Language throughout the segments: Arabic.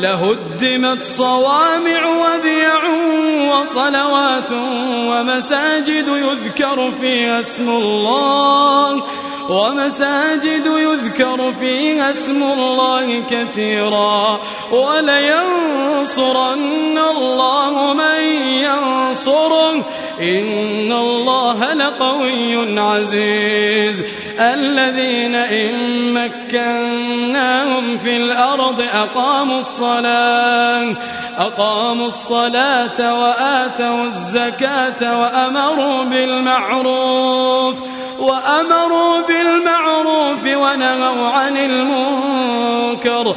لهدمت صوامع وبيع وصلوات ومساجد يذكر فيها اسم الله ومساجد يذكر فيها اسم الله كثيرا. ولينصرن الله من ينصره. إن الله لقوي عزيز. الذين إن مكناهم في الأرض أقاموا الصلاة أقاموا الصلاة وآتوا الزكاة وأمروا بالمعروف وأمروا بالمعروف ونهوا عن المنكر.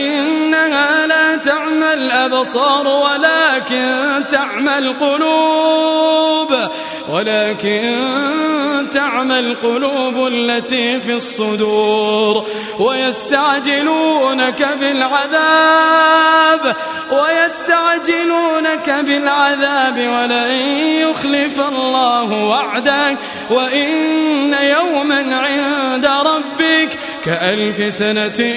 فإنها لا تعمى الأبصار ولكن تعمى القلوب ولكن تعمى القلوب التي في الصدور. ويستعجلونك بالعذاب ويستعجلونك بالعذاب ولن يخلف الله وعده وإن يوما عند ربك كألف سنة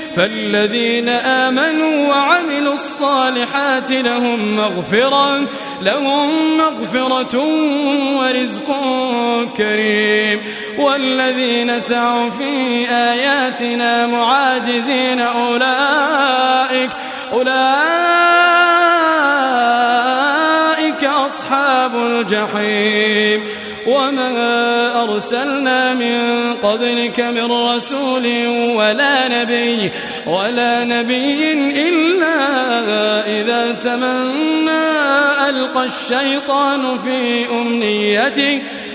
فالذين آمنوا وعملوا الصالحات لهم مغفرة لهم مغفرة ورزق كريم. والذين سعوا في آياتنا معاجزين أولئك أولئك أصحاب الجحيم. وما أرسلنا من قبلك من رسول ولا نبي ولا نبي إلا إذا تمنى ألقى الشيطان في أمنيته.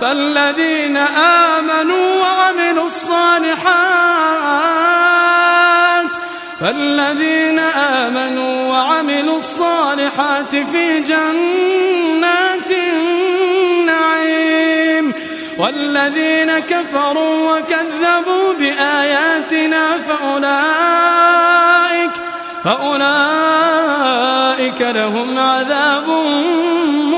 فالذين آمنوا وعملوا الصالحات. فالذين آمنوا وعملوا الصالحات في جنات النعيم. والذين كفروا وكذبوا بآياتنا فأولئك فأولئك لهم عذاب مهين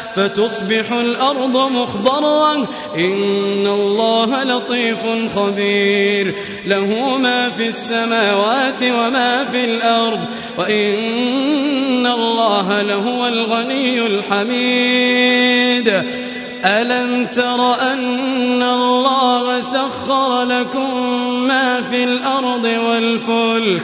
فتصبح الأرض مخضرا. إن الله لطيف خبير. له ما في السماوات وما في الأرض. وإن الله لهو الغني الحميد. ألم تر أن الله سخر لكم ما في الأرض والفلك؟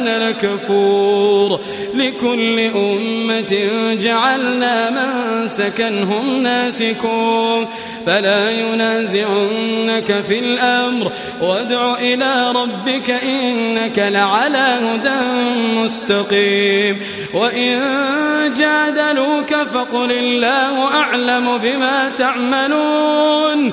لكفور لكل أمة جعلنا من سكنهم ناسكون. فلا ينازعنك في الأمر. وادع إلى ربك إنك لعلى هدى مستقيم. وإن جادلوك فقل الله أعلم بما تعملون.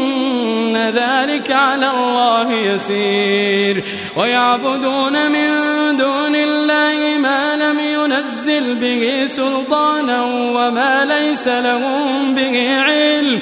ذلك على الله يسير. ويعبدون من دون الله ما لم ينزل به سلطانا وما ليس لهم به علم.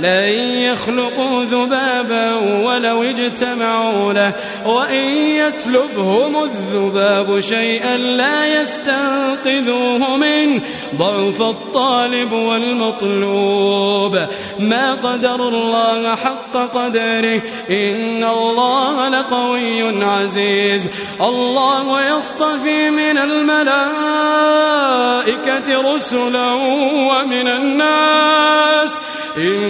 لن يخلقوا ذبابا ولو اجتمعوا له. وإن يسلبهم الذباب شيئا لا يستنقذوه منه. ضعف الطالب والمطلوب. ما قدر الله حق قدره. إن الله لقوي عزيز. الله يصطفي من الملائكة رسلا ومن الناس. إن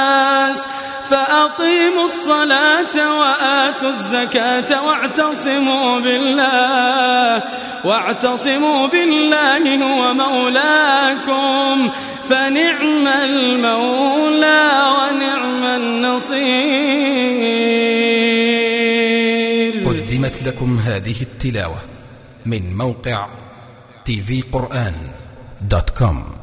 فأقيموا الصلاة وآتوا الزكاة واعتصموا بالله واعتصموا بالله هو مولاكم فنعم المولى ونعم النصير. قدمت لكم هذه التلاوة من موقع tvقرآن دوت كوم.